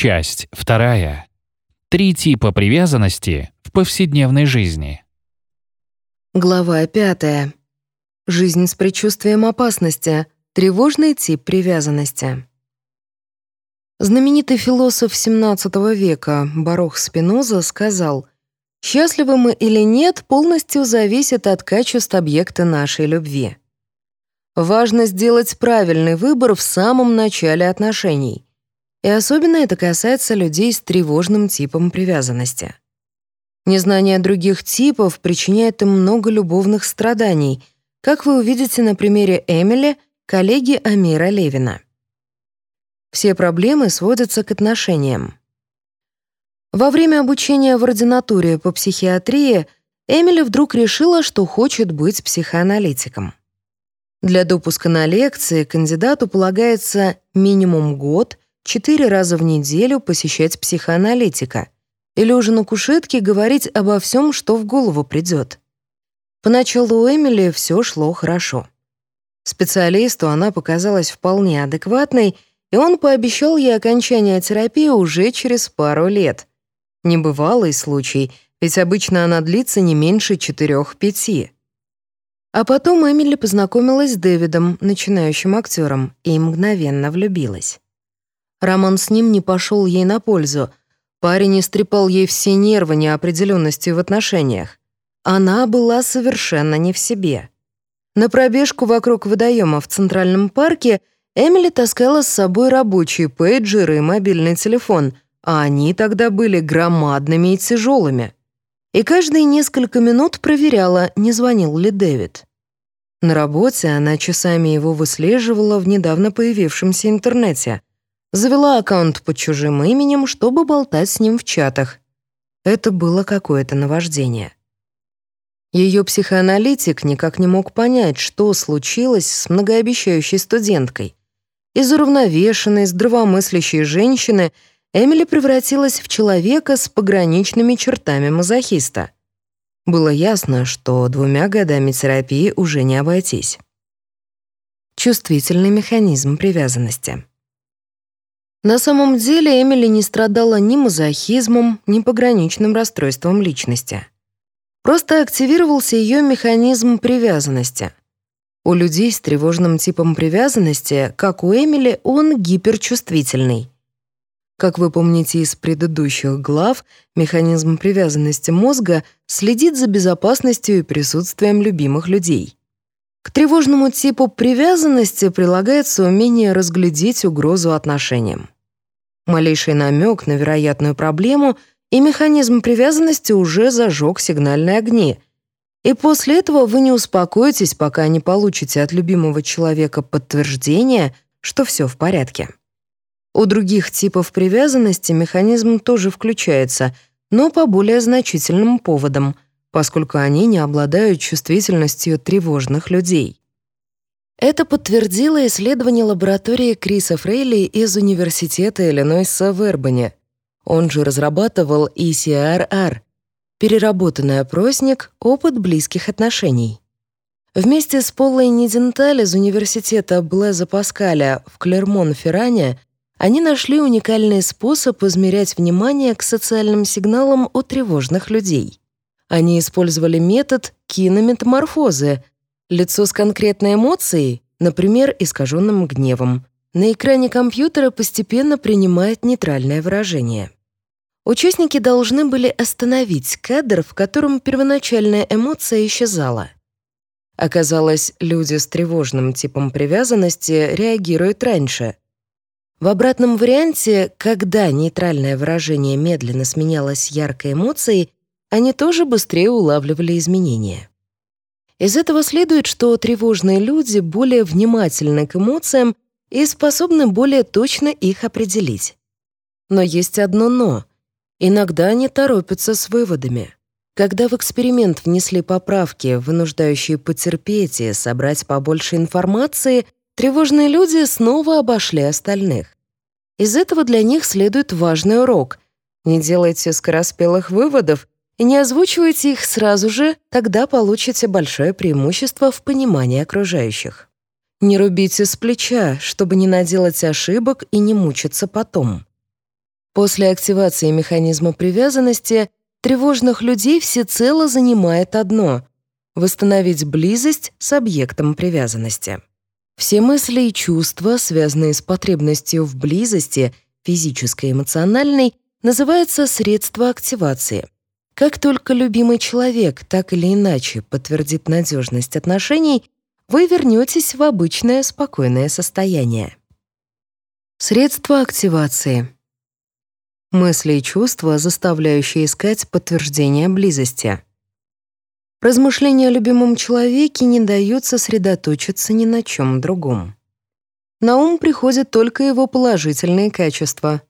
Часть вторая. Три типа привязанности в повседневной жизни. Глава пятая. Жизнь с предчувствием опасности. Тревожный тип привязанности. Знаменитый философ XVII века Барох Спиноза сказал, «Счастливы мы или нет, полностью зависит от качеств объекта нашей любви». Важно сделать правильный выбор в самом начале отношений. И особенно это касается людей с тревожным типом привязанности. Незнание других типов причиняет им много любовных страданий, как вы увидите на примере Эмили, коллеги Амира Левина. Все проблемы сводятся к отношениям. Во время обучения в ординатуре по психиатрии Эмили вдруг решила, что хочет быть психоаналитиком. Для допуска на лекции кандидату полагается минимум год, четыре раза в неделю посещать психоаналитика или уже на кушетке говорить обо всем, что в голову придет. Поначалу у Эмили все шло хорошо. Специалисту она показалась вполне адекватной, и он пообещал ей окончание терапии уже через пару лет. Небывалый случай, ведь обычно она длится не меньше четырех-пяти. А потом Эмили познакомилась с Дэвидом, начинающим актером, и мгновенно влюбилась. Роман с ним не пошел ей на пользу. Парень истрепал ей все нервы неопределенностью в отношениях. Она была совершенно не в себе. На пробежку вокруг водоема в Центральном парке Эмили таскала с собой рабочие пейджеры и мобильный телефон, а они тогда были громадными и тяжелыми и каждые несколько минут проверяла, не звонил ли Дэвид. На работе она часами его выслеживала в недавно появившемся интернете. Завела аккаунт под чужим именем, чтобы болтать с ним в чатах. Это было какое-то наваждение. Ее психоаналитик никак не мог понять, что случилось с многообещающей студенткой. Из уравновешенной, здравомыслящей женщины — Эмили превратилась в человека с пограничными чертами мазохиста. Было ясно, что двумя годами терапии уже не обойтись. Чувствительный механизм привязанности. На самом деле Эмили не страдала ни мазохизмом, ни пограничным расстройством личности. Просто активировался ее механизм привязанности. У людей с тревожным типом привязанности, как у Эмили, он гиперчувствительный — как вы помните из предыдущих глав, механизм привязанности мозга следит за безопасностью и присутствием любимых людей. К тревожному типу привязанности прилагается умение разглядеть угрозу отношениям. Малейший намек на вероятную проблему, и механизм привязанности уже зажег сигнальные огни. И после этого вы не успокоитесь, пока не получите от любимого человека подтверждение, что все в порядке. У других типов привязанности механизм тоже включается, но по более значительным поводам, поскольку они не обладают чувствительностью тревожных людей. Это подтвердило исследование лаборатории Криса Фрейли из Университета Иллинойса в Эрбане. Он же разрабатывал ECRR — переработанный опросник «Опыт близких отношений». Вместе с Полой Ниденталь из Университета Блеза Паскаля в Клермон-Ферране они нашли уникальный способ измерять внимание к социальным сигналам у тревожных людей. Они использовали метод кинометаморфозы. Лицо с конкретной эмоцией, например, искаженным гневом, на экране компьютера постепенно принимает нейтральное выражение. Участники должны были остановить кадр, в котором первоначальная эмоция исчезала. Оказалось, люди с тревожным типом привязанности реагируют раньше — в обратном варианте, когда нейтральное выражение медленно сменялось яркой эмоцией, они тоже быстрее улавливали изменения. Из этого следует, что тревожные люди более внимательны к эмоциям и способны более точно их определить. Но есть одно «но». Иногда они торопятся с выводами. Когда в эксперимент внесли поправки, вынуждающие потерпеть и собрать побольше информации — Тревожные люди снова обошли остальных. Из этого для них следует важный урок. Не делайте скороспелых выводов не озвучивайте их сразу же, тогда получите большое преимущество в понимании окружающих. Не рубите с плеча, чтобы не наделать ошибок и не мучиться потом. После активации механизма привязанности тревожных людей всецело занимает одно — восстановить близость с объектом привязанности. Все мысли и чувства, связанные с потребностью в близости, физической и эмоциональной, называются средства активации. Как только любимый человек так или иначе подтвердит надежность отношений, вы вернетесь в обычное спокойное состояние. Средства активации. Мысли и чувства, заставляющие искать подтверждение близости. Размышления о любимом человеке не дают сосредоточиться ни на чем другом. На ум приходят только его положительные качества.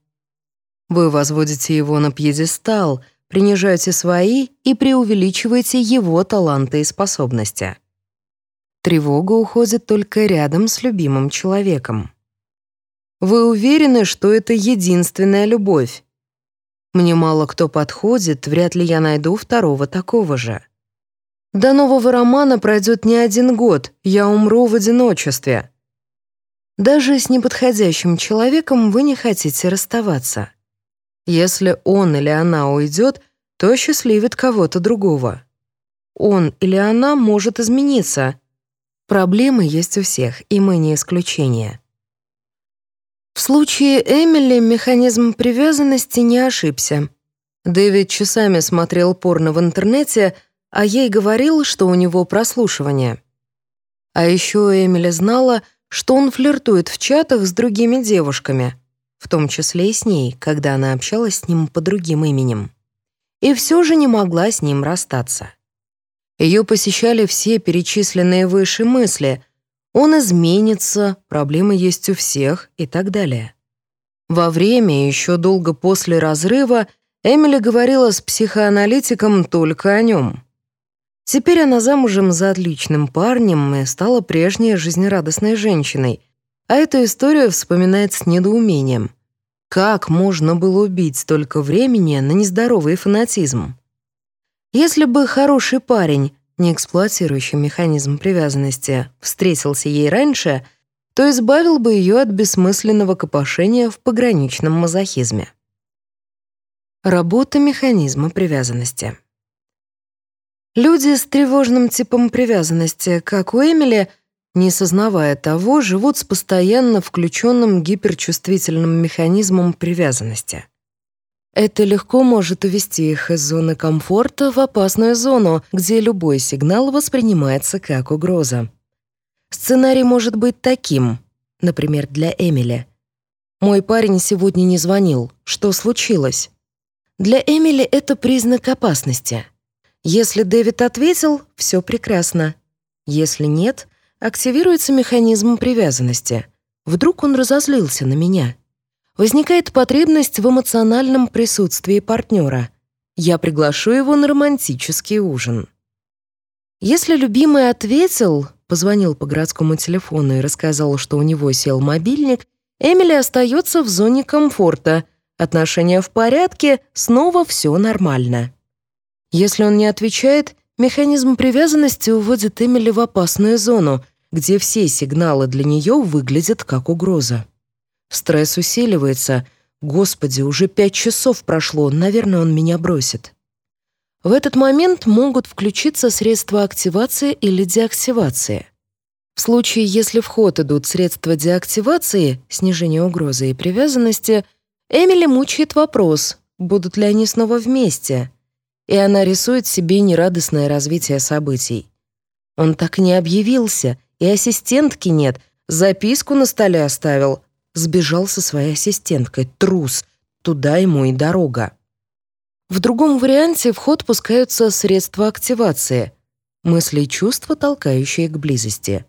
Вы возводите его на пьедестал, принижаете свои и преувеличиваете его таланты и способности. Тревога уходит только рядом с любимым человеком. Вы уверены, что это единственная любовь, мне мало кто подходит, вряд ли я найду второго такого же. До нового романа пройдет не один год, я умру в одиночестве. Даже с неподходящим человеком вы не хотите расставаться. Если он или она уйдет, то счастливит кого-то другого. Он или она может измениться. Проблемы есть у всех, и мы не исключение. В случае Эмили механизм привязанности не ошибся. Дэвид часами смотрел порно в интернете, а ей говорил, что у него прослушивание. А еще Эмили знала, что он флиртует в чатах с другими девушками, в том числе и с ней, когда она общалась с ним по другим именем. И все же не могла с ним расстаться. Ее посещали все перечисленные выше мысли, он изменится, проблемы есть у всех и так далее. Во время, еще долго после разрыва, Эмили говорила с психоаналитиком только о нем. Теперь она замужем за отличным парнем и стала прежней жизнерадостной женщиной, а эту историю вспоминает с недоумением. Как можно было убить столько времени на нездоровый фанатизм? Если бы хороший парень не эксплуатирующий механизм привязанности, встретился ей раньше, то избавил бы ее от бессмысленного копошения в пограничном мазохизме. Работа механизма привязанности. Люди с тревожным типом привязанности, как у Эмили, не сознавая того, живут с постоянно включенным гиперчувствительным механизмом привязанности — это легко может увести их из зоны комфорта в опасную зону, где любой сигнал воспринимается как угроза. Сценарий может быть таким, например, для Эмили. «Мой парень сегодня не звонил. Что случилось?» Для Эмили это признак опасности. Если Дэвид ответил, все прекрасно. Если нет, активируется механизм привязанности. Вдруг он разозлился на меня возникает потребность в эмоциональном присутствии партнера. Я приглашу его на романтический ужин. Если любимый ответил, позвонил по городскому телефону и рассказал, что у него сел мобильник, Эмили остается в зоне комфорта. Отношения в порядке, снова все нормально. Если он не отвечает, механизм привязанности уводит Эмили в опасную зону, где все сигналы для нее выглядят как угроза. Стресс усиливается. Господи, уже пять часов прошло, наверное, он меня бросит. В этот момент могут включиться средства активации или деактивации. В случае, если в ход идут средства деактивации, снижения угрозы и привязанности, Эмили мучает вопрос, будут ли они снова вместе. И она рисует себе нерадостное развитие событий. Он так не объявился, и ассистентки нет, записку на столе оставил, Сбежал со своей ассистенткой. Трус. Туда ему и дорога. В другом варианте в ход пускаются средства активации. Мысли и чувства, толкающие к близости.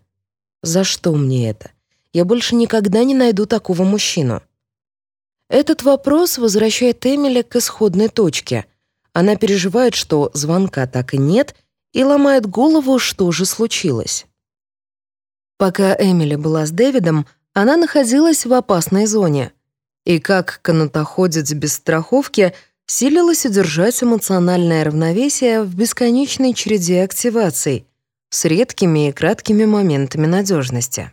За что мне это? Я больше никогда не найду такого мужчину. Этот вопрос возвращает Эмили к исходной точке. Она переживает, что звонка так и нет, и ломает голову, что же случилось. Пока Эмили была с Дэвидом, она находилась в опасной зоне. И как канатоходец без страховки силилась удержать эмоциональное равновесие в бесконечной череде активаций с редкими и краткими моментами надежности.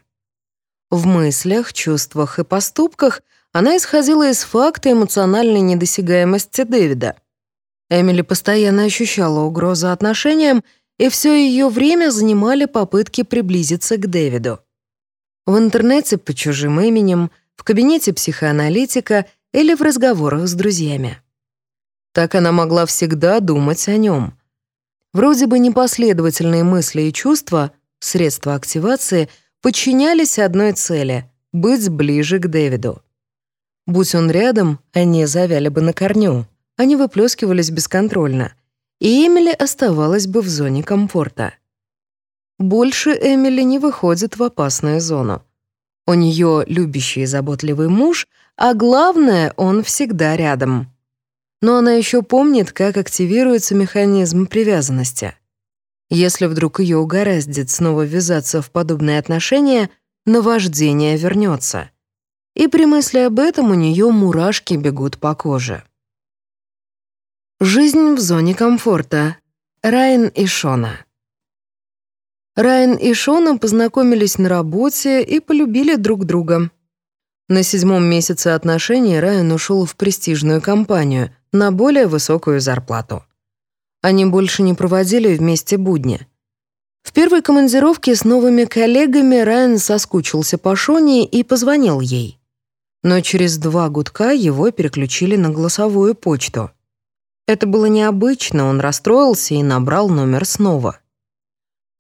В мыслях, чувствах и поступках Она исходила из факта эмоциональной недосягаемости Дэвида. Эмили постоянно ощущала угрозу отношениям, и все ее время занимали попытки приблизиться к Дэвиду. В интернете по чужим именем, в кабинете психоаналитика или в разговорах с друзьями. Так она могла всегда думать о нем. Вроде бы непоследовательные мысли и чувства, средства активации, подчинялись одной цели — быть ближе к Дэвиду. Будь он рядом, они завяли бы на корню, они выплескивались бесконтрольно, и Эмили оставалась бы в зоне комфорта. Больше Эмили не выходит в опасную зону. У нее любящий и заботливый муж, а главное, он всегда рядом. Но она еще помнит, как активируется механизм привязанности. Если вдруг ее угораздит снова ввязаться в подобные отношения, наваждение вернется. И при мысли об этом у нее мурашки бегут по коже. Жизнь в зоне комфорта. Райан и Шона. Райан и Шона познакомились на работе и полюбили друг друга. На седьмом месяце отношений Райан ушел в престижную компанию на более высокую зарплату. Они больше не проводили вместе будни. В первой командировке с новыми коллегами Райан соскучился по Шоне и позвонил ей. Но через два гудка его переключили на голосовую почту. Это было необычно, он расстроился и набрал номер снова.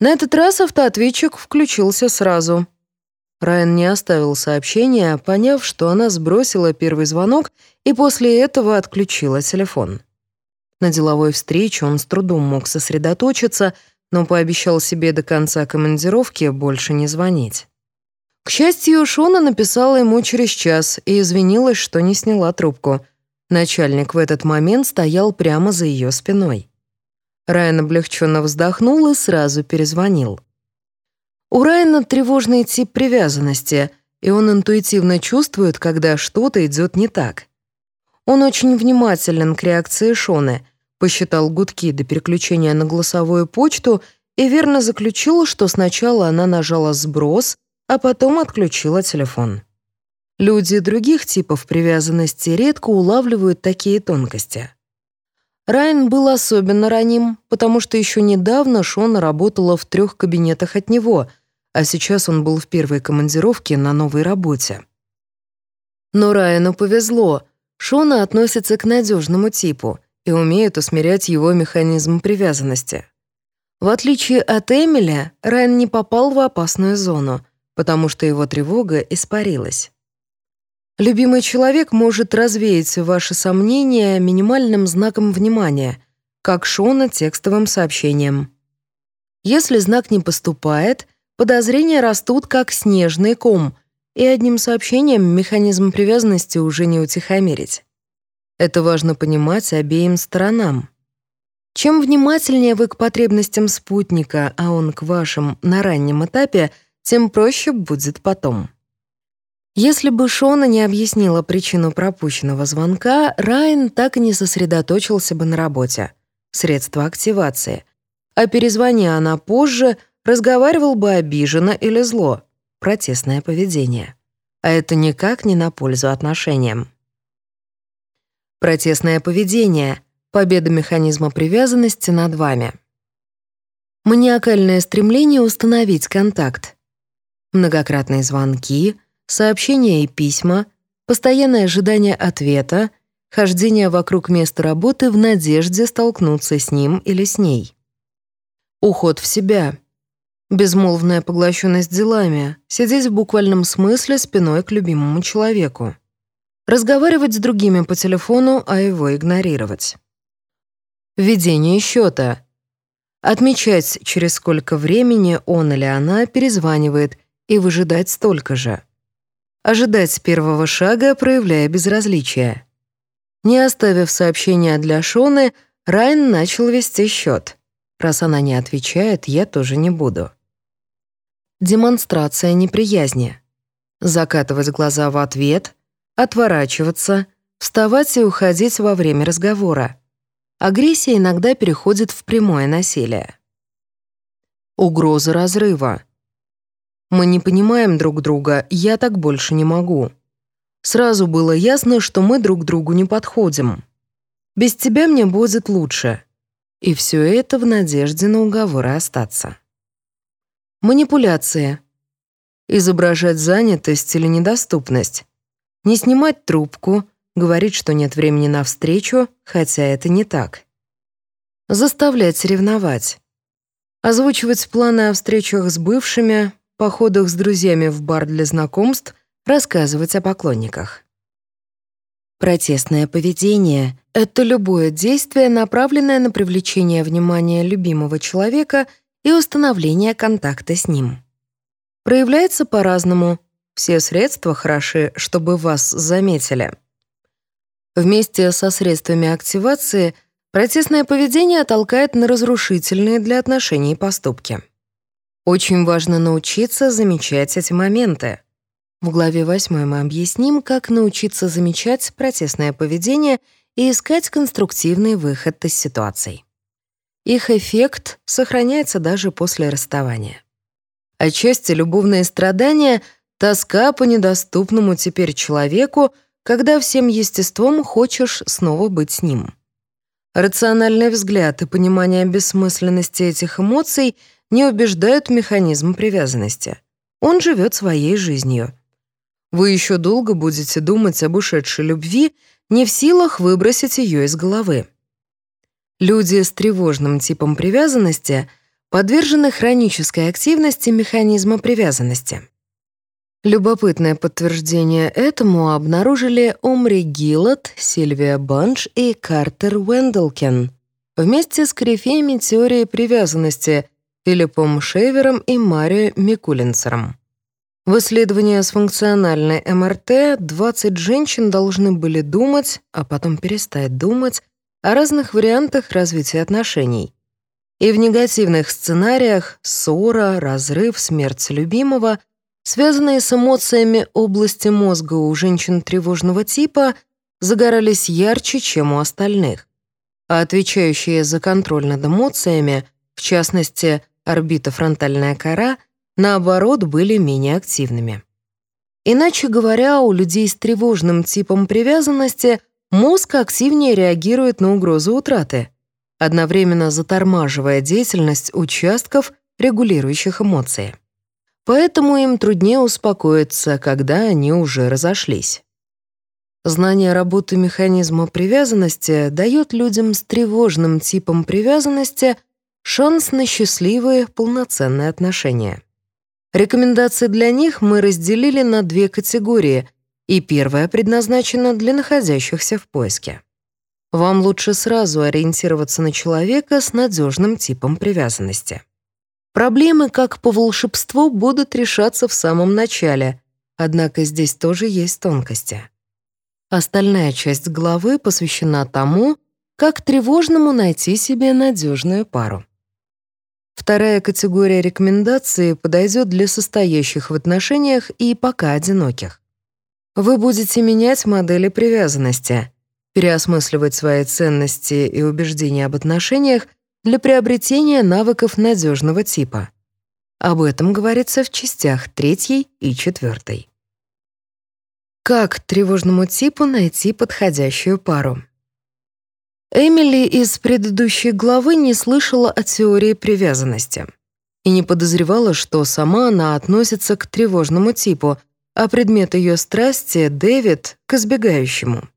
На этот раз автоответчик включился сразу. Райан не оставил сообщения, поняв, что она сбросила первый звонок и после этого отключила телефон. На деловой встрече он с трудом мог сосредоточиться, но пообещал себе до конца командировки больше не звонить. К счастью, Шона написала ему через час и извинилась, что не сняла трубку. Начальник в этот момент стоял прямо за ее спиной. Райан облегченно вздохнул и сразу перезвонил. У Райана тревожный тип привязанности, и он интуитивно чувствует, когда что-то идет не так. Он очень внимателен к реакции Шоны, посчитал гудки до переключения на голосовую почту и верно заключил, что сначала она нажала «сброс», а потом отключила телефон. Люди других типов привязанности редко улавливают такие тонкости. Райан был особенно раним, потому что еще недавно Шона работала в трех кабинетах от него, а сейчас он был в первой командировке на новой работе. Но Райану повезло. Шона относится к надежному типу и умеет усмирять его механизм привязанности. В отличие от Эмиля, Райан не попал в опасную зону, потому что его тревога испарилась. Любимый человек может развеять ваши сомнения минимальным знаком внимания, как Шона текстовым сообщением. Если знак не поступает, подозрения растут как снежный ком, и одним сообщением механизм привязанности уже не утихомирить. Это важно понимать обеим сторонам. Чем внимательнее вы к потребностям спутника, а он к вашим на раннем этапе, тем проще будет потом. Если бы Шона не объяснила причину пропущенного звонка, Райан так и не сосредоточился бы на работе. Средства активации. А перезвоня она позже, разговаривал бы обиженно или зло. Протестное поведение. А это никак не на пользу отношениям. Протестное поведение. Победа механизма привязанности над вами. Маниакальное стремление установить контакт. Многократные звонки — сообщения и письма, постоянное ожидание ответа, хождение вокруг места работы в надежде столкнуться с ним или с ней. Уход в себя. Безмолвная поглощенность делами, сидеть в буквальном смысле спиной к любимому человеку. Разговаривать с другими по телефону, а его игнорировать. Ведение счета. Отмечать, через сколько времени он или она перезванивает, и выжидать столько же ожидать первого шага, проявляя безразличие. Не оставив сообщения для Шоны, Райан начал вести счет. Раз она не отвечает, я тоже не буду. Демонстрация неприязни. Закатывать глаза в ответ, отворачиваться, вставать и уходить во время разговора. Агрессия иногда переходит в прямое насилие. Угроза разрыва. Мы не понимаем друг друга, я так больше не могу. Сразу было ясно, что мы друг другу не подходим. Без тебя мне будет лучше. И все это в надежде на уговоры остаться. Манипуляция. Изображать занятость или недоступность. Не снимать трубку, говорить, что нет времени на встречу, хотя это не так. Заставлять ревновать. Озвучивать планы о встречах с бывшими, походах с друзьями в бар для знакомств, рассказывать о поклонниках. Протестное поведение — это любое действие, направленное на привлечение внимания любимого человека и установление контакта с ним. Проявляется по-разному. Все средства хороши, чтобы вас заметили. Вместе со средствами активации протестное поведение толкает на разрушительные для отношений поступки. Очень важно научиться замечать эти моменты — в главе 8 мы объясним, как научиться замечать протестное поведение и искать конструктивный выход из ситуаций. Их эффект сохраняется даже после расставания. Отчасти любовные страдания — тоска по недоступному теперь человеку, когда всем естеством хочешь снова быть с ним. Рациональный взгляд и понимание бессмысленности этих эмоций не убеждают механизм привязанности. Он живет своей жизнью. Вы еще долго будете думать об ушедшей любви, не в силах выбросить ее из головы. Люди с тревожным типом привязанности подвержены хронической активности механизма привязанности. Любопытное подтверждение этому обнаружили Омри Гиллот, Сильвия Банш и Картер Уэндлкен вместе с корифеями теории привязанности Филиппом Шейвером и Марио Микулинцером. В исследовании с функциональной МРТ 20 женщин должны были думать, а потом перестать думать, о разных вариантах развития отношений. И в негативных сценариях ссора, разрыв, смерть любимого, связанные с эмоциями области мозга у женщин тревожного типа, загорались ярче, чем у остальных. А отвечающие за контроль над эмоциями, в частности, орбитофронтальная кора — наоборот, были менее активными. Иначе говоря, у людей с тревожным типом привязанности мозг активнее реагирует на угрозу утраты, одновременно затормаживая деятельность участков, регулирующих эмоции. Поэтому им труднее успокоиться, когда они уже разошлись. Знание работы механизма привязанности дает людям с тревожным типом привязанности шанс на счастливые, полноценные отношения. Рекомендации для них мы разделили на две категории, и первая предназначена для находящихся в поиске. Вам лучше сразу ориентироваться на человека с надежным типом привязанности. Проблемы, как по волшебству, будут решаться в самом начале, однако здесь тоже есть тонкости. Остальная часть главы посвящена тому, как тревожному найти себе надежную пару. Вторая категория рекомендаций подойдет для состоящих в отношениях и пока одиноких. Вы будете менять модели привязанности, переосмысливать свои ценности и убеждения об отношениях для приобретения навыков надежного типа. Об этом говорится в частях третьей и четвертой. Как тревожному типу найти подходящую пару? Эмили из предыдущей главы не слышала о теории привязанности и не подозревала, что сама она относится к тревожному типу, а предмет ее страсти — Дэвид — к избегающему.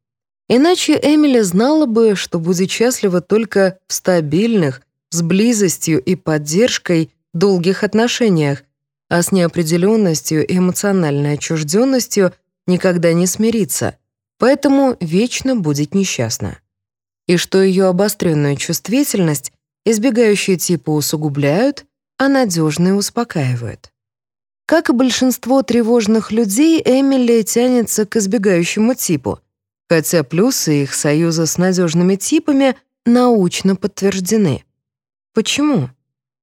Иначе Эмили знала бы, что будет счастлива только в стабильных, с близостью и поддержкой долгих отношениях, а с неопределенностью и эмоциональной отчужденностью никогда не смирится, поэтому вечно будет несчастна и что ее обостренную чувствительность избегающие типа усугубляют, а надежные успокаивают. Как и большинство тревожных людей, Эмили тянется к избегающему типу, хотя плюсы их союза с надежными типами научно подтверждены. Почему?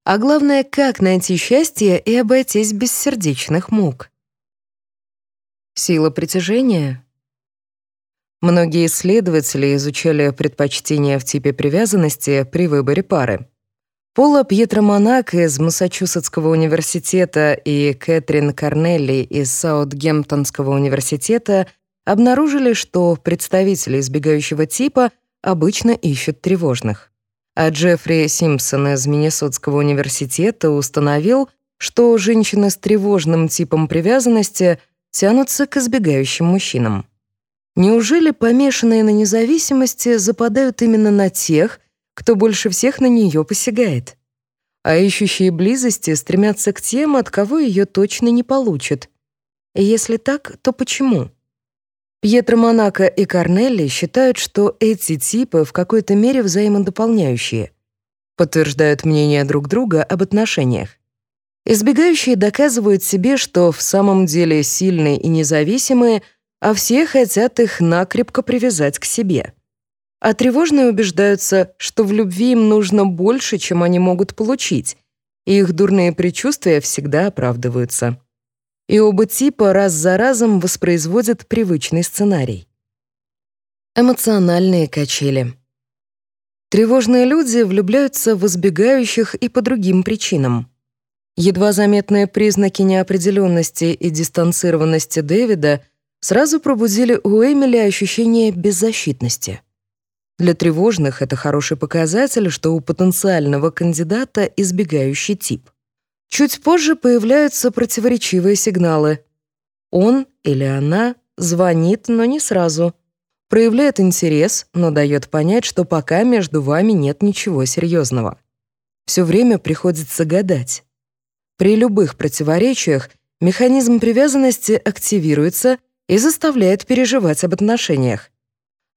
А главное, как найти счастье и обойтись без сердечных мук? Сила притяжения Многие исследователи изучали предпочтения в типе привязанности при выборе пары. Пола Пьетро Монак из Массачусетского университета и Кэтрин Корнелли из Саутгемптонского университета обнаружили, что представители избегающего типа обычно ищут тревожных. А Джеффри Симпсон из Миннесотского университета установил, что женщины с тревожным типом привязанности тянутся к избегающим мужчинам. Неужели помешанные на независимости западают именно на тех, кто больше всех на нее посягает? А ищущие близости стремятся к тем, от кого ее точно не получат. Если так, то почему? Пьетро Монако и Корнелли считают, что эти типы в какой-то мере взаимодополняющие, подтверждают мнение друг друга об отношениях. Избегающие доказывают себе, что в самом деле сильные и независимые — а все хотят их накрепко привязать к себе. А тревожные убеждаются, что в любви им нужно больше, чем они могут получить, и их дурные предчувствия всегда оправдываются. И оба типа раз за разом воспроизводят привычный сценарий. Эмоциональные качели. Тревожные люди влюбляются в избегающих и по другим причинам. Едва заметные признаки неопределенности и дистанцированности Дэвида — сразу пробудили у Эмили ощущение беззащитности. Для тревожных это хороший показатель, что у потенциального кандидата избегающий тип. Чуть позже появляются противоречивые сигналы. Он или она звонит, но не сразу. Проявляет интерес, но дает понять, что пока между вами нет ничего серьезного. Все время приходится гадать. При любых противоречиях механизм привязанности активируется и заставляет переживать об отношениях.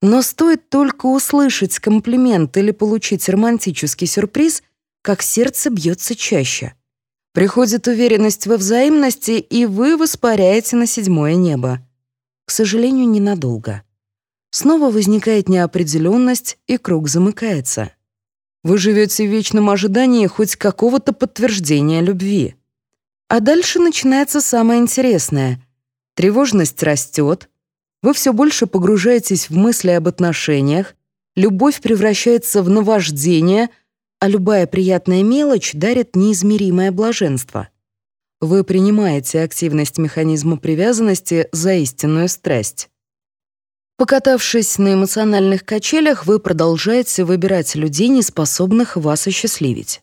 Но стоит только услышать комплимент или получить романтический сюрприз, как сердце бьется чаще. Приходит уверенность во взаимности, и вы воспаряете на седьмое небо. К сожалению, ненадолго. Снова возникает неопределенность, и круг замыкается. Вы живете в вечном ожидании хоть какого-то подтверждения любви. А дальше начинается самое интересное — Тревожность растет, вы все больше погружаетесь в мысли об отношениях, любовь превращается в наваждение, а любая приятная мелочь дарит неизмеримое блаженство. Вы принимаете активность механизма привязанности за истинную страсть. Покатавшись на эмоциональных качелях, вы продолжаете выбирать людей, не способных вас осчастливить.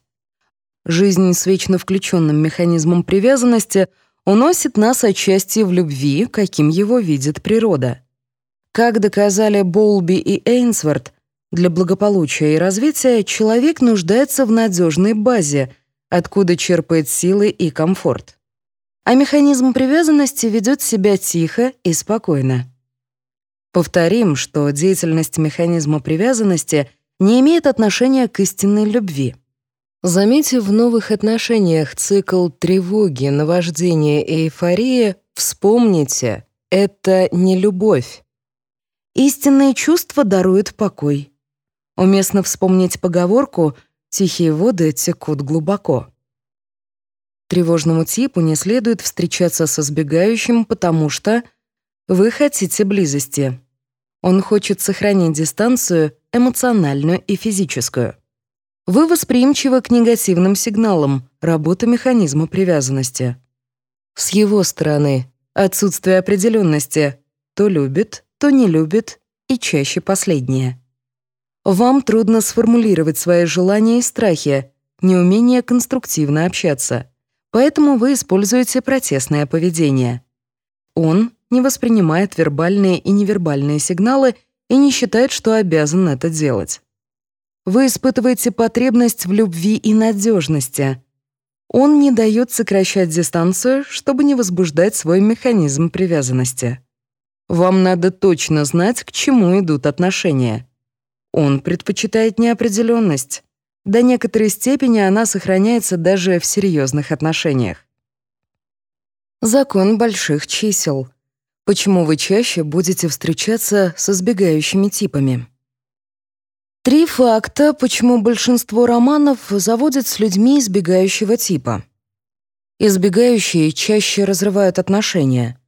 Жизнь с вечно включенным механизмом привязанности — уносит нас отчасти в любви, каким его видит природа. Как доказали Болби и Эйнсворт, для благополучия и развития человек нуждается в надежной базе, откуда черпает силы и комфорт. А механизм привязанности ведет себя тихо и спокойно. Повторим, что деятельность механизма привязанности не имеет отношения к истинной любви. Заметив в новых отношениях цикл тревоги, наваждения и эйфории, вспомните, это не любовь. Истинные чувства даруют покой. Уместно вспомнить поговорку «тихие воды текут глубоко». Тревожному типу не следует встречаться со сбегающим, потому что вы хотите близости. Он хочет сохранить дистанцию эмоциональную и физическую. Вы восприимчивы к негативным сигналам, работа механизма привязанности. С его стороны отсутствие определенности то любит, то не любит, и чаще последнее. Вам трудно сформулировать свои желания и страхи, неумение конструктивно общаться, поэтому вы используете протестное поведение. Он не воспринимает вербальные и невербальные сигналы и не считает, что обязан это делать. Вы испытываете потребность в любви и надежности. Он не дает сокращать дистанцию, чтобы не возбуждать свой механизм привязанности. Вам надо точно знать, к чему идут отношения. Он предпочитает неопределенность. До некоторой степени она сохраняется даже в серьезных отношениях. Закон больших чисел. Почему вы чаще будете встречаться с избегающими типами? Три факта, почему большинство романов заводят с людьми избегающего типа. Избегающие чаще разрывают отношения.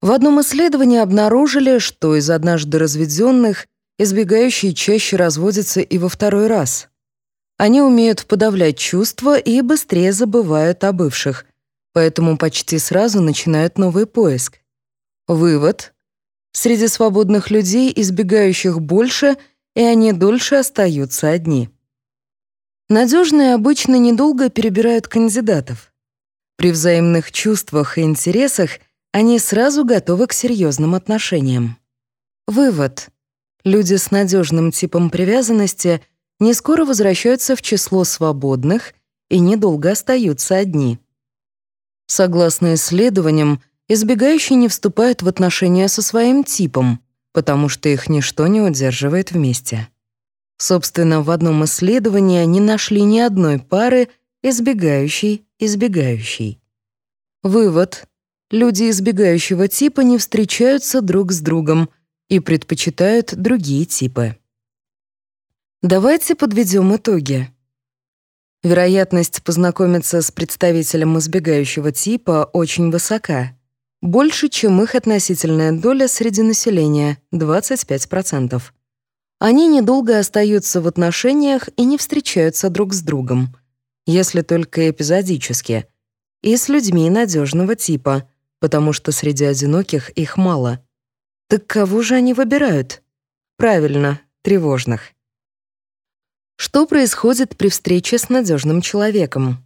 В одном исследовании обнаружили, что из однажды разведенных избегающие чаще разводятся и во второй раз. Они умеют подавлять чувства и быстрее забывают о бывших, поэтому почти сразу начинают новый поиск. Вывод. Среди свободных людей избегающих больше, и они дольше остаются одни. Надежные обычно недолго перебирают кандидатов. При взаимных чувствах и интересах они сразу готовы к серьезным отношениям. Вывод. Люди с надежным типом привязанности не скоро возвращаются в число свободных и недолго остаются одни. Согласно исследованиям, избегающие не вступают в отношения со своим типом, потому что их ничто не удерживает вместе. Собственно, в одном исследовании они нашли ни одной пары избегающей-избегающей. Вывод. Люди избегающего типа не встречаются друг с другом и предпочитают другие типы. Давайте подведем итоги. Вероятность познакомиться с представителем избегающего типа очень высока. Больше, чем их относительная доля среди населения — 25%. Они недолго остаются в отношениях и не встречаются друг с другом, если только эпизодически, и с людьми надежного типа, потому что среди одиноких их мало. Так кого же они выбирают? Правильно, тревожных. Что происходит при встрече с надежным человеком?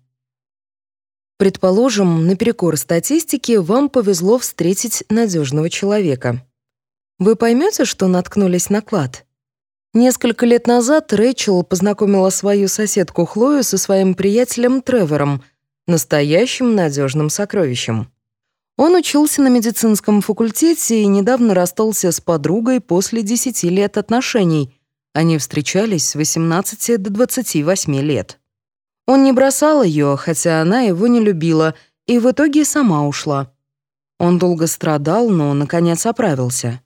Предположим, наперекор статистике вам повезло встретить надежного человека. Вы поймете, что наткнулись на клад? Несколько лет назад Рэйчел познакомила свою соседку Хлою со своим приятелем Тревором, настоящим надежным сокровищем. Он учился на медицинском факультете и недавно расстался с подругой после 10 лет отношений. Они встречались с 18 до 28 лет. Он не бросал ее, хотя она его не любила, и в итоге сама ушла. Он долго страдал, но, наконец, оправился.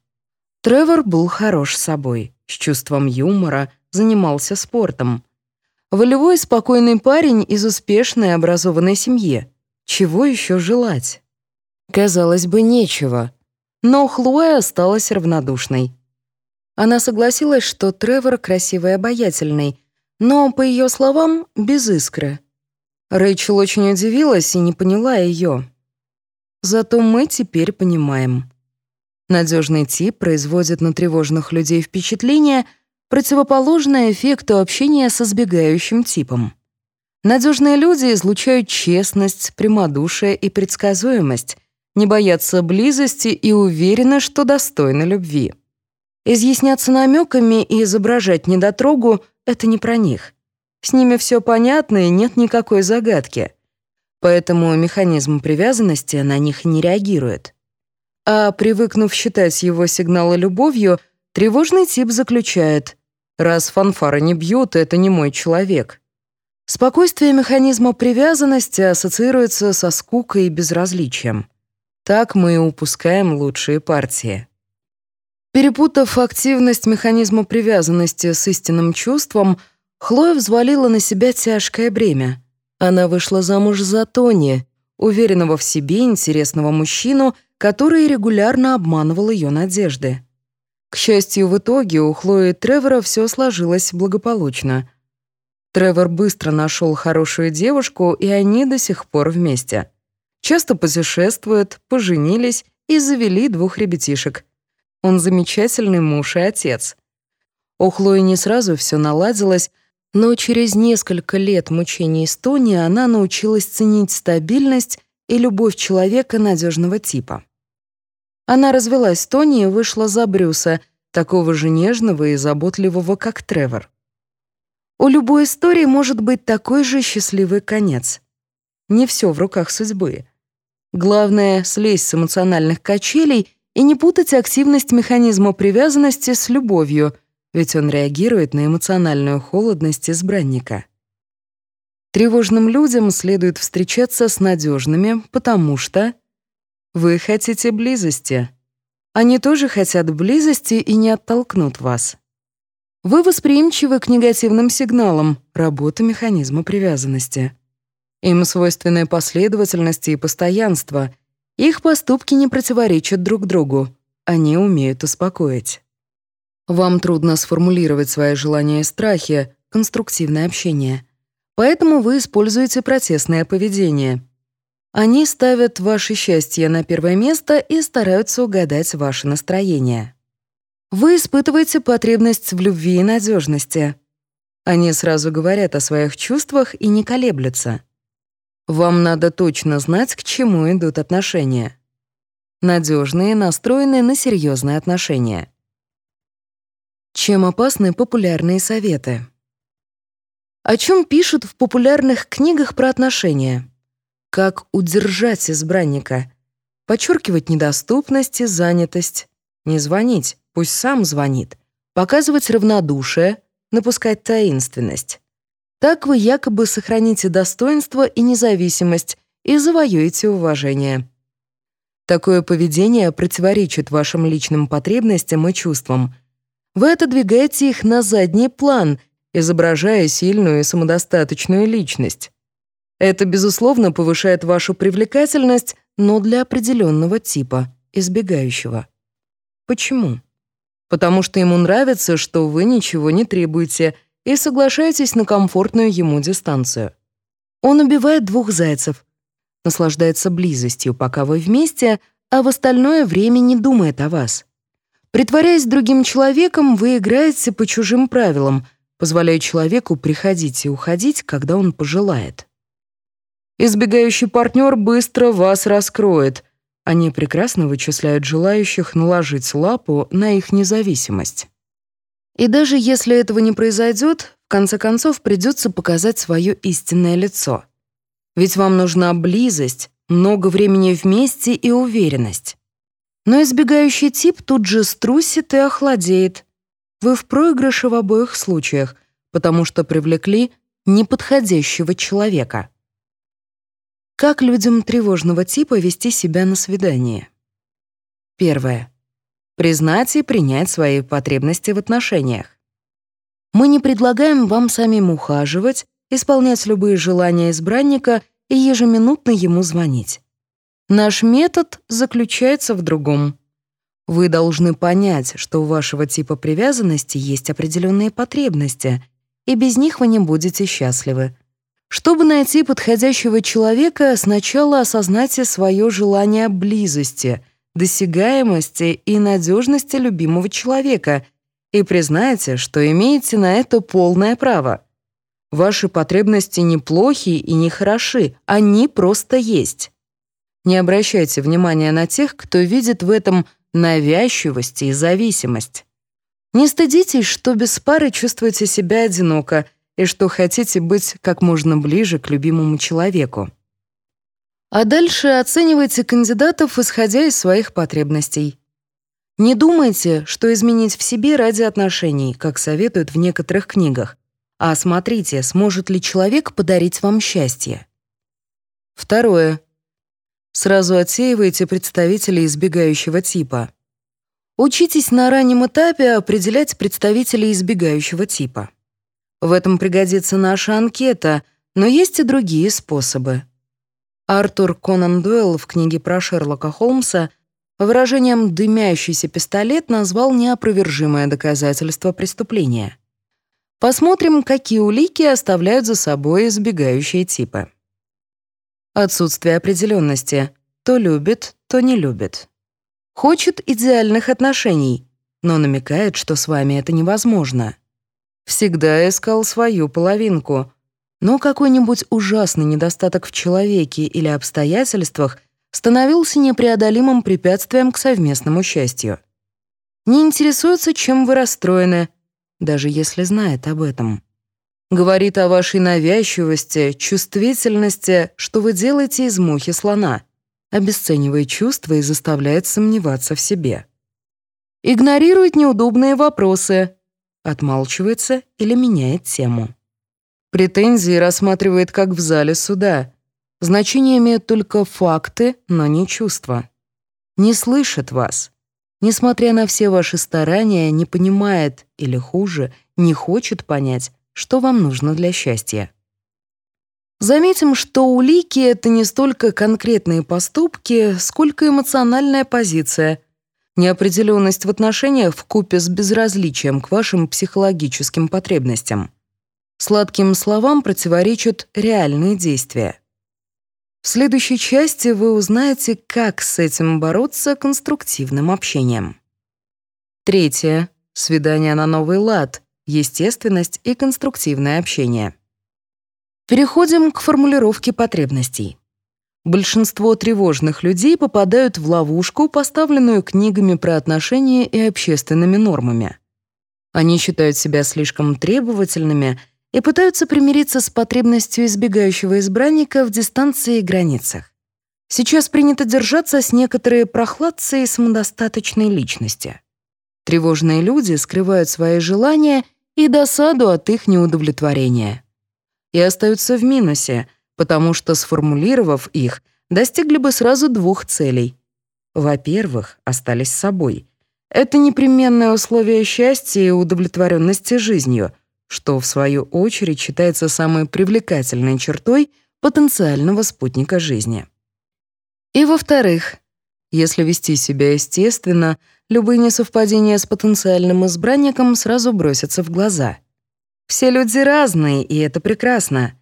Тревор был хорош собой с чувством юмора, занимался спортом. Волевой спокойный парень из успешной образованной семьи. Чего еще желать? Казалось бы, нечего. Но Хлоя осталась равнодушной. Она согласилась, что Тревор красивый и обаятельный, но, по ее словам, без искры. Рэйчел очень удивилась и не поняла ее. Зато мы теперь понимаем. Надежный тип производит на тревожных людей впечатление, противоположное эффекту общения со сбегающим типом. Надежные люди излучают честность, прямодушие и предсказуемость, не боятся близости и уверены, что достойны любви. Изъясняться намеками и изображать недотрогу — это не про них. С ними все понятно и нет никакой загадки. Поэтому механизм привязанности на них не реагирует. А привыкнув считать его сигналы любовью, тревожный тип заключает «раз фанфары не бьют, это не мой человек». Спокойствие механизма привязанности ассоциируется со скукой и безразличием. Так мы и упускаем лучшие партии. Перепутав активность механизма привязанности с истинным чувством, Хлоя взвалила на себя тяжкое бремя. Она вышла замуж за Тони, уверенного в себе интересного мужчину, который регулярно обманывал ее надежды. К счастью, в итоге у Хлои и Тревора все сложилось благополучно. Тревор быстро нашел хорошую девушку, и они до сих пор вместе. Часто путешествуют, поженились и завели двух ребятишек. Он замечательный муж и отец. У Хлои не сразу все наладилось, но через несколько лет мучений с Тони она научилась ценить стабильность и любовь человека надежного типа. Она развелась с Тони и вышла за Брюса, такого же нежного и заботливого, как Тревор. У любой истории может быть такой же счастливый конец. Не все в руках судьбы. Главное — слезть с эмоциональных качелей и не путать активность механизма привязанности с любовью, ведь он реагирует на эмоциональную холодность избранника. Тревожным людям следует встречаться с надежными, потому что вы хотите близости. Они тоже хотят близости и не оттолкнут вас. Вы восприимчивы к негативным сигналам, работы механизма привязанности. Им свойственны последовательность и постоянство. Их поступки не противоречат друг другу. Они умеют успокоить. Вам трудно сформулировать свои желания и страхи, конструктивное общение. Поэтому вы используете протестное поведение — Они ставят ваше счастье на первое место и стараются угадать ваше настроение. Вы испытываете потребность в любви и надежности. Они сразу говорят о своих чувствах и не колеблются. Вам надо точно знать, к чему идут отношения. Надежные, настроенные на серьезные отношения. Чем опасны популярные советы? О чем пишут в популярных книгах про отношения? Как удержать избранника? Подчеркивать недоступность и занятость. Не звонить, пусть сам звонит. Показывать равнодушие, напускать таинственность. Так вы якобы сохраните достоинство и независимость и завоюете уважение. Такое поведение противоречит вашим личным потребностям и чувствам. Вы отодвигаете их на задний план, изображая сильную и самодостаточную личность. Это, безусловно, повышает вашу привлекательность, но для определенного типа, избегающего. Почему? Потому что ему нравится, что вы ничего не требуете — и соглашаетесь на комфортную ему дистанцию. Он убивает двух зайцев, наслаждается близостью, пока вы вместе, а в остальное время не думает о вас. Притворяясь другим человеком, вы играете по чужим правилам, позволяя человеку приходить и уходить, когда он пожелает. Избегающий партнер быстро вас раскроет. Они прекрасно вычисляют желающих наложить лапу на их независимость. И даже если этого не произойдет, в конце концов придется показать свое истинное лицо. Ведь вам нужна близость, много времени вместе и уверенность. Но избегающий тип тут же струсит и охладеет. Вы в проигрыше в обоих случаях, потому что привлекли неподходящего человека. Как людям тревожного типа вести себя на свидании? Первое признать и принять свои потребности в отношениях. Мы не предлагаем вам самим ухаживать, исполнять любые желания избранника и ежеминутно ему звонить. Наш метод заключается в другом. Вы должны понять, что у вашего типа привязанности есть определенные потребности, и без них вы не будете счастливы. Чтобы найти подходящего человека, сначала осознайте свое желание близости — досягаемости и надежности любимого человека и признайте, что имеете на это полное право. Ваши потребности неплохи и не хороши, они просто есть. Не обращайте внимания на тех, кто видит в этом навязчивость и зависимость. Не стыдитесь, что без пары чувствуете себя одиноко и что хотите быть как можно ближе к любимому человеку. А дальше оценивайте кандидатов, исходя из своих потребностей. Не думайте, что изменить в себе ради отношений, как советуют в некоторых книгах, а смотрите, сможет ли человек подарить вам счастье. Второе. Сразу отсеивайте представителей избегающего типа. Учитесь на раннем этапе определять представителей избегающего типа. В этом пригодится наша анкета, но есть и другие способы. Артур Конан Дойл в книге про Шерлока Холмса выражением «дымящийся пистолет» назвал неопровержимое доказательство преступления. Посмотрим, какие улики оставляют за собой избегающие типы. Отсутствие определенности. То любит, то не любит. Хочет идеальных отношений, но намекает, что с вами это невозможно. Всегда искал свою половинку, но какой-нибудь ужасный недостаток в человеке или обстоятельствах становился непреодолимым препятствием к совместному счастью. Не интересуется, чем вы расстроены, даже если знает об этом. Говорит о вашей навязчивости, чувствительности, что вы делаете из мухи слона, обесценивает чувства и заставляет сомневаться в себе. Игнорирует неудобные вопросы, отмалчивается или меняет тему. Претензии рассматривает как в зале суда. Значение имеют только факты, но не чувства. Не слышит вас. Несмотря на все ваши старания, не понимает, или хуже, не хочет понять, что вам нужно для счастья. Заметим, что улики — это не столько конкретные поступки, сколько эмоциональная позиция. Неопределенность в отношениях вкупе с безразличием к вашим психологическим потребностям. Сладким словам противоречат реальные действия. В следующей части вы узнаете, как с этим бороться конструктивным общением. Третье. Свидание на новый лад, естественность и конструктивное общение. Переходим к формулировке потребностей. Большинство тревожных людей попадают в ловушку, поставленную книгами про отношения и общественными нормами. Они считают себя слишком требовательными и пытаются примириться с потребностью избегающего избранника в дистанции и границах. Сейчас принято держаться с некоторой прохладцей самодостаточной личности. Тревожные люди скрывают свои желания и досаду от их неудовлетворения. И остаются в минусе, потому что, сформулировав их, достигли бы сразу двух целей. Во-первых, остались собой. Это непременное условие счастья и удовлетворенности жизнью, что, в свою очередь, считается самой привлекательной чертой потенциального спутника жизни. И во-вторых, если вести себя естественно, любые несовпадения с потенциальным избранником сразу бросятся в глаза. Все люди разные, и это прекрасно.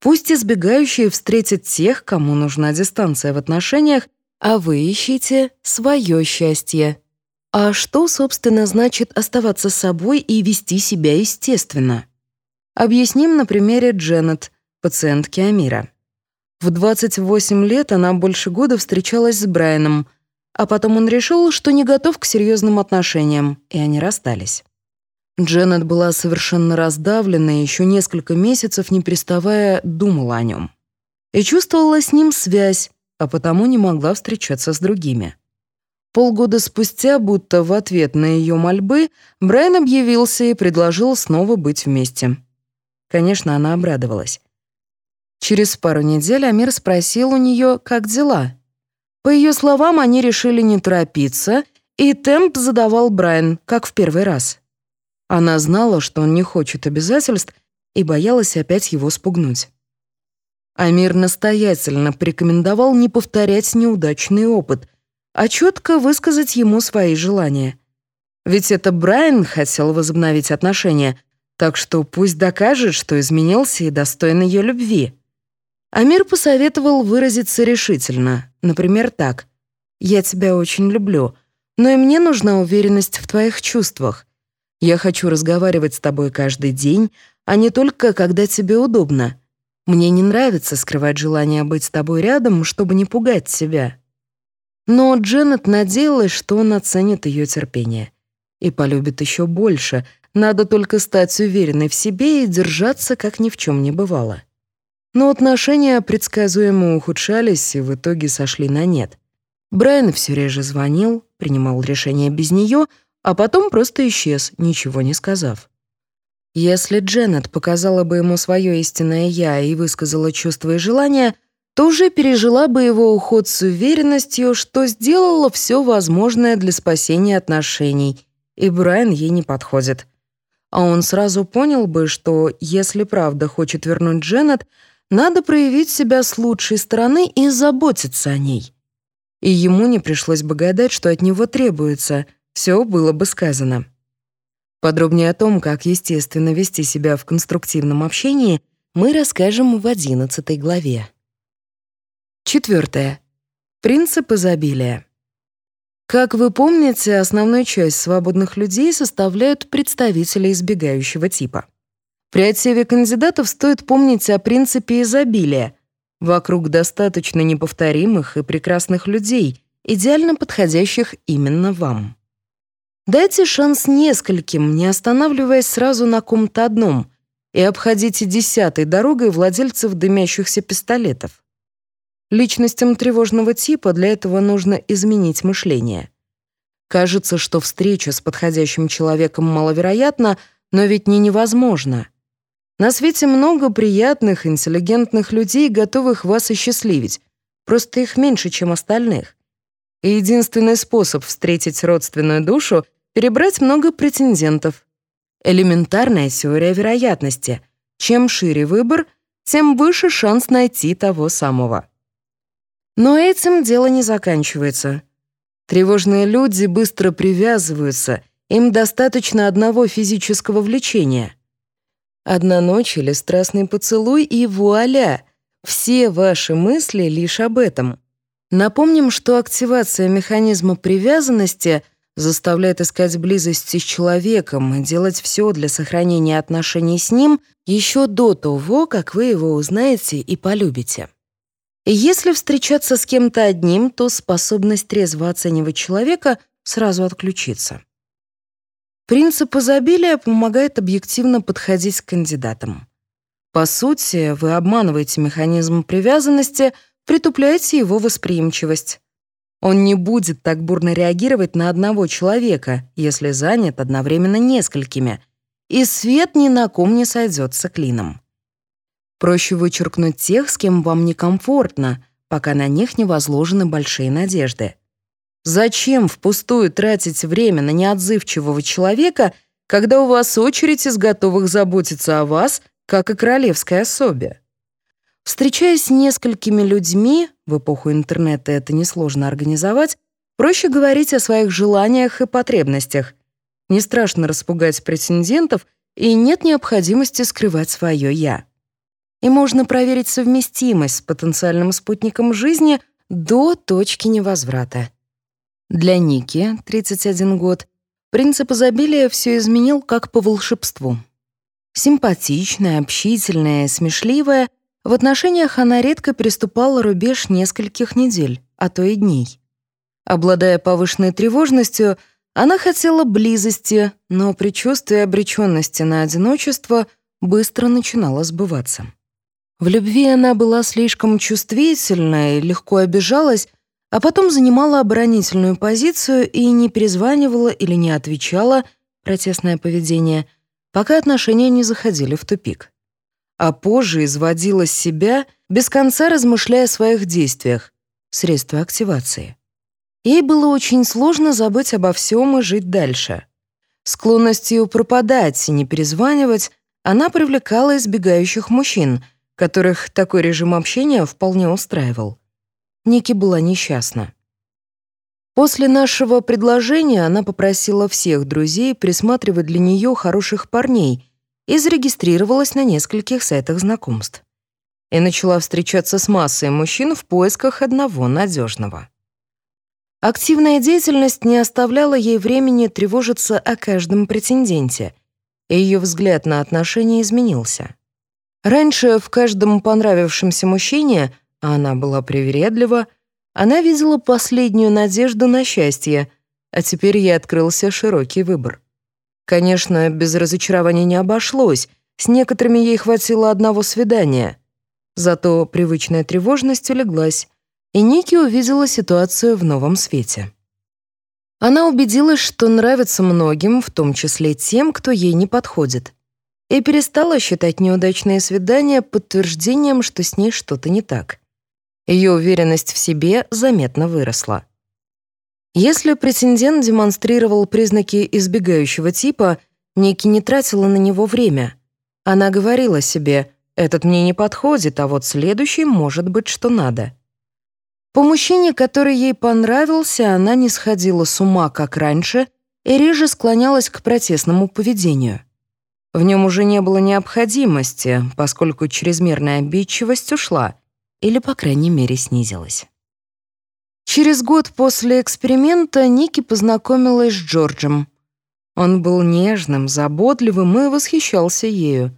Пусть избегающие встретят тех, кому нужна дистанция в отношениях, а вы ищите свое счастье. А что, собственно, значит оставаться собой и вести себя естественно? Объясним на примере Дженнет, пациентки Амира. В 28 лет она больше года встречалась с Брайаном, а потом он решил, что не готов к серьезным отношениям, и они расстались. Дженнет была совершенно раздавлена и еще несколько месяцев, не переставая, думала о нем. И чувствовала с ним связь, а потому не могла встречаться с другими. Полгода спустя, будто в ответ на ее мольбы, Брайан объявился и предложил снова быть вместе. Конечно, она обрадовалась. Через пару недель Амир спросил у нее, как дела. По ее словам, они решили не торопиться, и темп задавал Брайан, как в первый раз. Она знала, что он не хочет обязательств, и боялась опять его спугнуть. Амир настоятельно порекомендовал не повторять неудачный опыт, а четко высказать ему свои желания. Ведь это Брайан хотел возобновить отношения, так что пусть докажет, что изменился и достоин ее любви. Амир посоветовал выразиться решительно, например, так. «Я тебя очень люблю, но и мне нужна уверенность в твоих чувствах. Я хочу разговаривать с тобой каждый день, а не только когда тебе удобно. Мне не нравится скрывать желание быть с тобой рядом, чтобы не пугать себя». Но Дженнет надеялась, что он оценит ее терпение и полюбит еще больше. Надо только стать уверенной в себе и держаться, как ни в чем не бывало. Но отношения предсказуемо ухудшались и в итоге сошли на нет. Брайан все реже звонил, принимал решения без нее, а потом просто исчез, ничего не сказав. Если Дженнет показала бы ему свое истинное «я» и высказала чувства и желания, то уже пережила бы его уход с уверенностью, что сделала все возможное для спасения отношений, и Брайан ей не подходит. А он сразу понял бы, что если правда хочет вернуть Дженнет, надо проявить себя с лучшей стороны и заботиться о ней. И ему не пришлось бы гадать, что от него требуется, все было бы сказано. Подробнее о том, как естественно вести себя в конструктивном общении, мы расскажем в 11 главе. Четвертое. Принцип изобилия. Как вы помните, основную часть свободных людей составляют представители избегающего типа. При отсеве кандидатов стоит помнить о принципе изобилия. Вокруг достаточно неповторимых и прекрасных людей, идеально подходящих именно вам. Дайте шанс нескольким, не останавливаясь сразу на ком-то одном, и обходите десятой дорогой владельцев дымящихся пистолетов. Личностям тревожного типа для этого нужно изменить мышление. Кажется, что встреча с подходящим человеком маловероятна, но ведь не невозможно. На свете много приятных, интеллигентных людей, готовых вас осчастливить. Просто их меньше, чем остальных. И единственный способ встретить родственную душу — перебрать много претендентов. Элементарная теория вероятности. Чем шире выбор, тем выше шанс найти того самого. Но этим дело не заканчивается. Тревожные люди быстро привязываются, им достаточно одного физического влечения — Одна ночь или страстный поцелуй, и вуаля! все ваши мысли лишь об этом. Напомним, что активация механизма привязанности заставляет искать близости с человеком и делать все для сохранения отношений с ним еще до того, как вы его узнаете и полюбите. Если встречаться с кем-то одним, то способность трезво оценивать человека сразу отключится. Принцип изобилия помогает объективно подходить к кандидатам. По сути, вы обманываете механизм привязанности, притупляете его восприимчивость. Он не будет так бурно реагировать на одного человека, если занят одновременно несколькими, и свет ни на ком не сойдется клином. Проще вычеркнуть тех, с кем вам некомфортно, пока на них не возложены большие надежды. Зачем впустую тратить время на неотзывчивого человека, когда у вас очередь из готовых заботиться о вас, как о королевской особе? Встречаясь с несколькими людьми, в эпоху интернета это несложно организовать, проще говорить о своих желаниях и потребностях. Не страшно распугать претендентов, и нет необходимости скрывать свое «я». И можно проверить совместимость с потенциальным спутником жизни до точки невозврата. Для Ники, 31 год, принцип изобилия все изменил как по волшебству. Симпатичная, общительная, смешливая — в отношениях она редко переступала рубеж нескольких недель, а то и дней. Обладая повышенной тревожностью, она хотела близости, но предчувствие обреченности на одиночество быстро начинало сбываться. В любви она была слишком чувствительна и легко обижалась, а потом занимала оборонительную позицию и не перезванивала или не отвечала, протестное поведение, пока отношения не заходили в тупик а позже изводила себя, без конца размышляя о своих действиях, средства активации. Ей было очень сложно забыть обо всем и жить дальше. Склонностью пропадать и не перезванивать она привлекала избегающих мужчин, которых такой режим общения вполне устраивал. Ники была несчастна. После нашего предложения она попросила всех друзей присматривать для нее хороших парней — и зарегистрировалась на нескольких сайтах знакомств. И начала встречаться с массой мужчин в поисках одного надежного. Активная деятельность не оставляла ей времени тревожиться о каждом претенденте, и ее взгляд на отношения изменился. Раньше в каждом понравившемся мужчине, а она была привередлива, она видела последнюю надежду на счастье, а теперь ей открылся широкий выбор. Конечно, без разочарования не обошлось, с некоторыми ей хватило одного свидания. Зато привычная тревожность улеглась, и Ники увидела ситуацию в новом свете. Она убедилась, что нравится многим, в том числе тем, кто ей не подходит, и перестала считать неудачные свидания подтверждением, что с ней что-то не так. Ее уверенность в себе заметно выросла. Если претендент демонстрировал признаки избегающего типа, Ники не тратила на него время. Она говорила себе «этот мне не подходит, а вот следующий может быть что надо». По мужчине, который ей понравился, она не сходила с ума, как раньше, и реже склонялась к протестному поведению. В нем уже не было необходимости, поскольку чрезмерная обидчивость ушла, или, по крайней мере, снизилась. Через год после эксперимента Ники познакомилась с Джорджем. Он был нежным, заботливым и восхищался ею.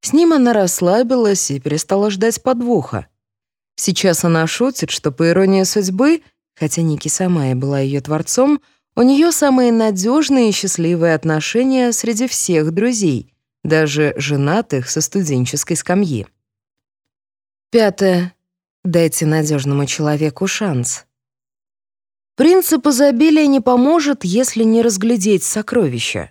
С ним она расслабилась и перестала ждать подвоха. Сейчас она шутит, что, по иронии судьбы, хотя Ники сама и была ее творцом, у нее самые надежные и счастливые отношения среди всех друзей, даже женатых со студенческой скамьи. Пятое. Дайте надежному человеку шанс. Принцип изобилия не поможет, если не разглядеть сокровища.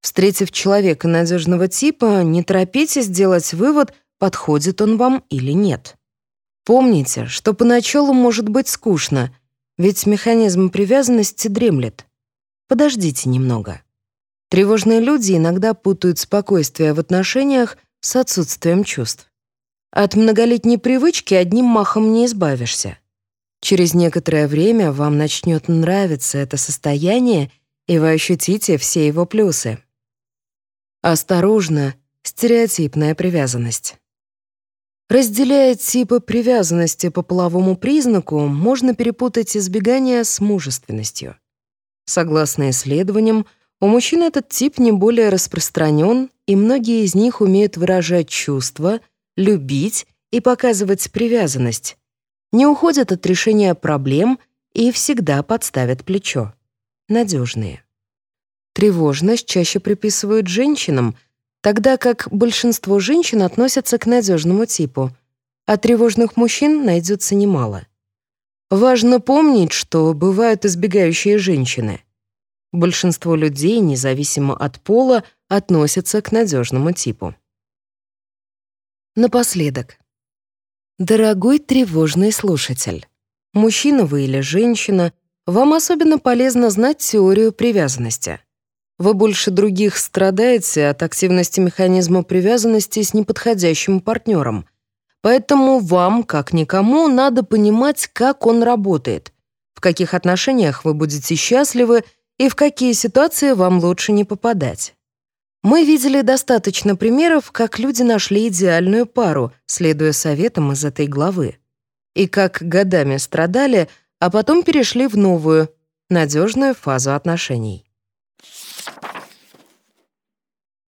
Встретив человека надежного типа, не торопитесь делать вывод, подходит он вам или нет. Помните, что поначалу может быть скучно, ведь механизм привязанности дремлет. Подождите немного. Тревожные люди иногда путают спокойствие в отношениях с отсутствием чувств. От многолетней привычки одним махом не избавишься. Через некоторое время вам начнет нравиться это состояние, и вы ощутите все его плюсы. Осторожно, стереотипная привязанность. Разделяя типы привязанности по половому признаку, можно перепутать избегание с мужественностью. Согласно исследованиям, у мужчин этот тип не более распространен, и многие из них умеют выражать чувства, любить и показывать привязанность, не уходят от решения проблем и всегда подставят плечо. Надежные. Тревожность чаще приписывают женщинам, тогда как большинство женщин относятся к надежному типу, а тревожных мужчин найдется немало. Важно помнить, что бывают избегающие женщины. Большинство людей, независимо от пола, относятся к надежному типу. Напоследок. Дорогой тревожный слушатель, мужчина вы или женщина, вам особенно полезно знать теорию привязанности. Вы больше других страдаете от активности механизма привязанности с неподходящим партнером. Поэтому вам, как никому, надо понимать, как он работает, в каких отношениях вы будете счастливы и в какие ситуации вам лучше не попадать. Мы видели достаточно примеров, как люди нашли идеальную пару, следуя советам из этой главы. И как годами страдали, а потом перешли в новую, надежную фазу отношений.